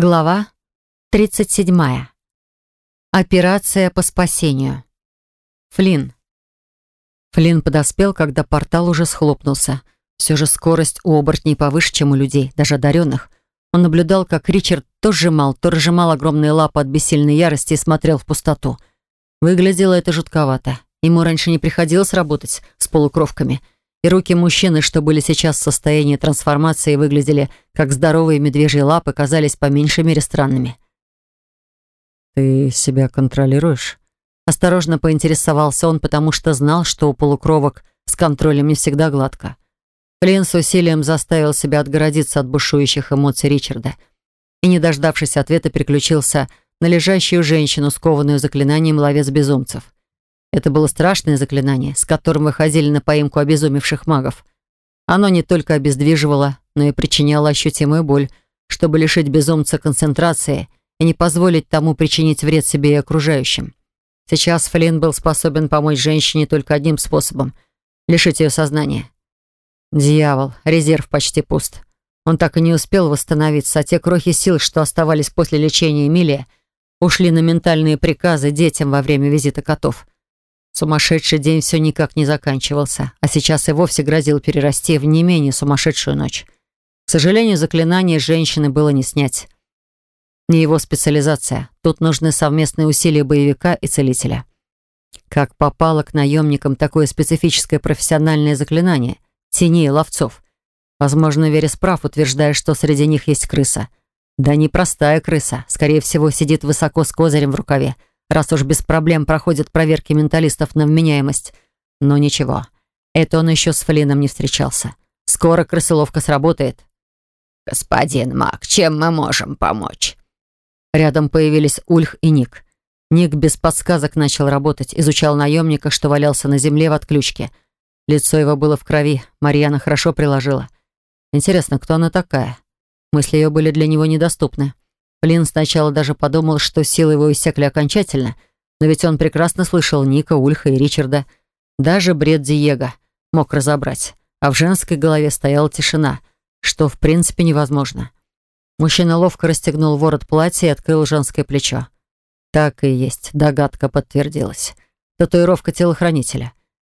Глава 37. Операция по спасению. Флинн. Флинн подоспел, когда портал уже схлопнулся. Все же скорость у оборотней повыше, чем у людей, даже одаренных. Он наблюдал, как Ричард то сжимал, то разжимал огромные лапы от бессильной ярости и смотрел в пустоту. Выглядело это жутковато. Ему раньше не приходилось работать с полукровками — и руки мужчины, что были сейчас в состоянии трансформации, выглядели как здоровые медвежьи лапы, казались по меньшей мере странными. «Ты себя контролируешь?» Осторожно поинтересовался он, потому что знал, что у полукровок с контролем не всегда гладко. Флинн с усилием заставил себя отгородиться от бушующих эмоций Ричарда и, не дождавшись ответа, переключился на лежащую женщину, скованную заклинанием ловец безумцев. Это было страшное заклинание, с которым выходили на поимку обезумевших магов. Оно не только обездвиживало, но и причиняло ощутимую боль, чтобы лишить безумца концентрации и не позволить тому причинить вред себе и окружающим. Сейчас Флинн был способен помочь женщине только одним способом — лишить ее сознания. Дьявол, резерв почти пуст. Он так и не успел восстановиться, а те крохи сил, что оставались после лечения Эмилия, ушли на ментальные приказы детям во время визита котов — Сумасшедший день все никак не заканчивался, а сейчас и вовсе грозил перерасти в не менее сумасшедшую ночь. К сожалению, заклинание женщины было не снять. Не его специализация. Тут нужны совместные усилия боевика и целителя. Как попало к наемникам такое специфическое профессиональное заклинание — теней ловцов. Возможно, Верес прав, утверждая, что среди них есть крыса. Да не простая крыса. Скорее всего, сидит высоко с козырем в рукаве — раз уж без проблем проходят проверки менталистов на вменяемость. Но ничего, это он еще с Флином не встречался. Скоро крысоловка сработает. «Господин Мак, чем мы можем помочь?» Рядом появились Ульх и Ник. Ник без подсказок начал работать, изучал наемника, что валялся на земле в отключке. Лицо его было в крови, Марьяна хорошо приложила. Интересно, кто она такая? Мысли ее были для него недоступны. Флинн сначала даже подумал, что силы его иссякли окончательно, но ведь он прекрасно слышал Ника, Ульха и Ричарда. Даже бред Диего мог разобрать, а в женской голове стояла тишина, что в принципе невозможно. Мужчина ловко расстегнул ворот платья и открыл женское плечо. Так и есть, догадка подтвердилась. Татуировка телохранителя.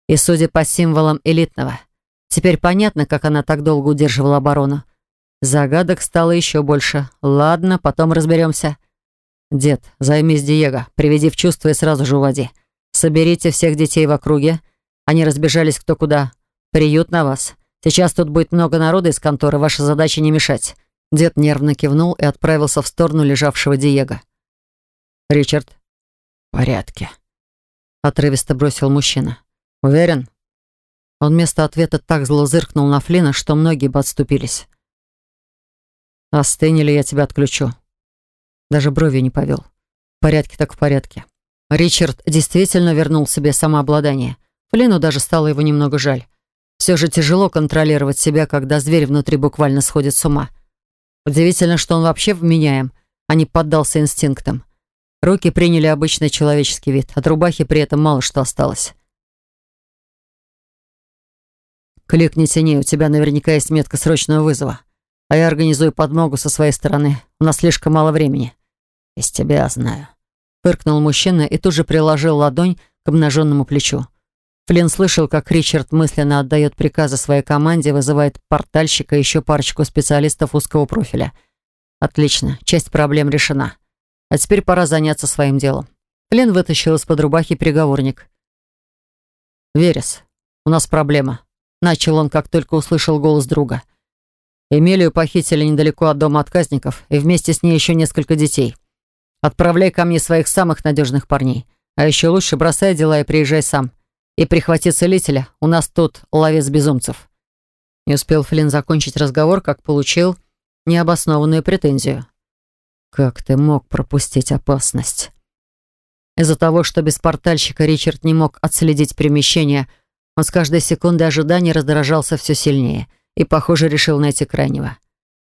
И, судя по символам элитного, теперь понятно, как она так долго удерживала оборону. Загадок стало еще больше. Ладно, потом разберемся. Дед, займись Диего, приведи в чувство и сразу же уводи. Соберите всех детей в округе. Они разбежались кто куда. Приют на вас. Сейчас тут будет много народа из конторы, ваша задача не мешать. Дед нервно кивнул и отправился в сторону лежавшего Диего. «Ричард?» «В порядке», — отрывисто бросил мужчина. «Уверен?» Он вместо ответа так зло зыркнул на Флина, что многие бы отступились. Остынь, или я тебя отключу. Даже брови не повел. В порядке так в порядке. Ричард действительно вернул себе самообладание. Флину даже стало его немного жаль. Все же тяжело контролировать себя, когда зверь внутри буквально сходит с ума. Удивительно, что он вообще вменяем, а не поддался инстинктам. Руки приняли обычный человеческий вид, от рубахи при этом мало что осталось. «Кликни теней, у тебя наверняка есть метка срочного вызова», а я организую подмогу со своей стороны. У нас слишком мало времени». «Из тебя знаю», — фыркнул мужчина и тут же приложил ладонь к обнаженному плечу. Флинн слышал, как Ричард мысленно отдает приказы своей команде, вызывает портальщика и еще парочку специалистов узкого профиля. Отлично, часть проблем решена. А теперь пора заняться своим делом. Флинн вытащил из-под рубахи переговорник. «Верес, у нас проблема», — начал он, как только услышал голос друга. Эмилию похитили недалеко от дома отказников, и вместе с ней еще несколько детей. Отправляй ко мне своих самых надежных парней. А еще лучше бросай дела и приезжай сам. И прихвати целителя. У нас тут ловец безумцев». Не успел Флинн закончить разговор, как получил необоснованную претензию. «Как ты мог пропустить опасность?» Из-за того, что без портальщика Ричард не мог отследить перемещение, он с каждой секундой ожидания раздражался все сильнее — и, похоже, решил найти крайнего.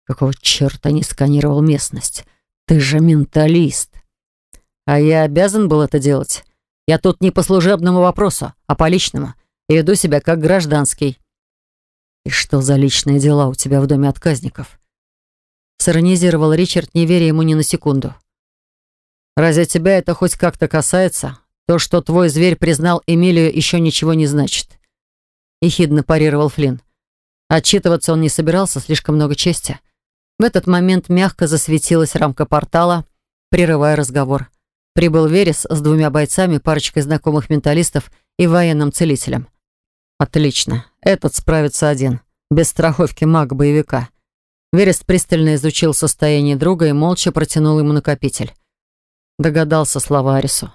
Какого черта не сканировал местность? Ты же менталист. А я обязан был это делать. Я тут не по служебному вопросу, а по личному. И веду себя как гражданский. И что за личные дела у тебя в доме отказников? сиронизировал Ричард, не веря ему ни на секунду. «Разве тебя это хоть как-то касается? То, что твой зверь признал Эмилию, еще ничего не значит». Ехидно парировал Флинн. Отчитываться он не собирался, слишком много чести. В этот момент мягко засветилась рамка портала, прерывая разговор. Прибыл Верес с двумя бойцами, парочкой знакомых менталистов и военным целителем. Отлично. Этот справится один. Без страховки маг-боевика. Верест пристально изучил состояние друга и молча протянул ему накопитель. Догадался слова Арису.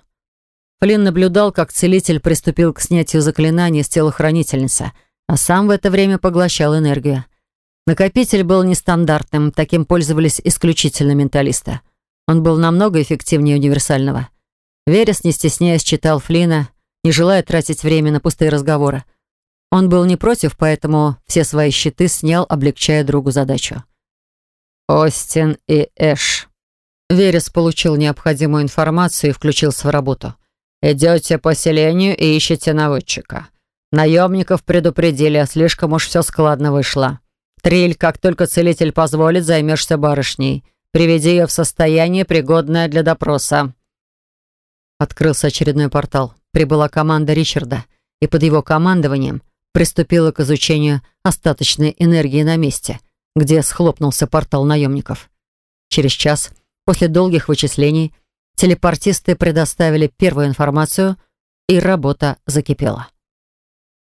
Флинн наблюдал, как целитель приступил к снятию заклинания с телохранительницы, а сам в это время поглощал энергию. Накопитель был нестандартным, таким пользовались исключительно менталисты. Он был намного эффективнее универсального. Верес, не стесняясь, читал Флина, не желая тратить время на пустые разговоры. Он был не против, поэтому все свои щиты снял, облегчая другу задачу. «Остин и Эш». Верес получил необходимую информацию и включился в работу. «Идете по селению и ищете наводчика. Наемников предупредили, а слишком уж все складно вышло. Триль, как только целитель позволит, займешься барышней. Приведи ее в состояние, пригодное для допроса». Открылся очередной портал. Прибыла команда Ричарда, и под его командованием приступила к изучению остаточной энергии на месте, где схлопнулся портал наемников. Через час, после долгих вычислений, телепортисты предоставили первую информацию, и работа закипела.